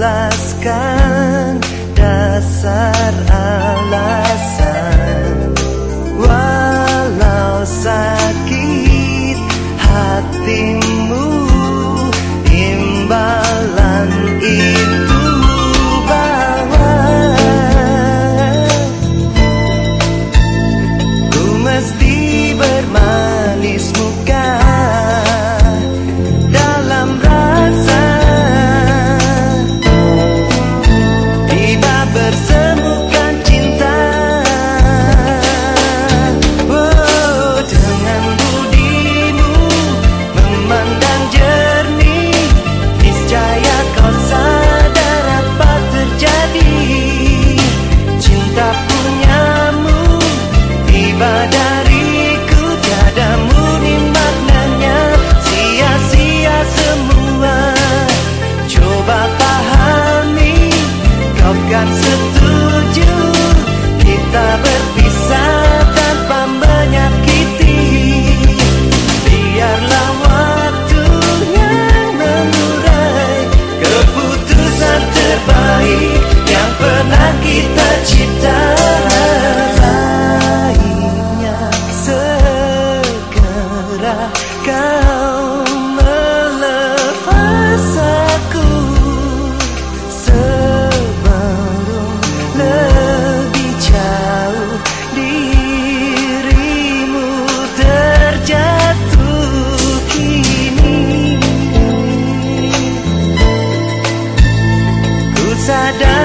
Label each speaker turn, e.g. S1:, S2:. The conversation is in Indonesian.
S1: jelaskan dasar setuju kita berpisah tanpa menyakiti. Biarlah waktu yang mengurai keputusan terbaik yang pernah kita cipta segera kau ada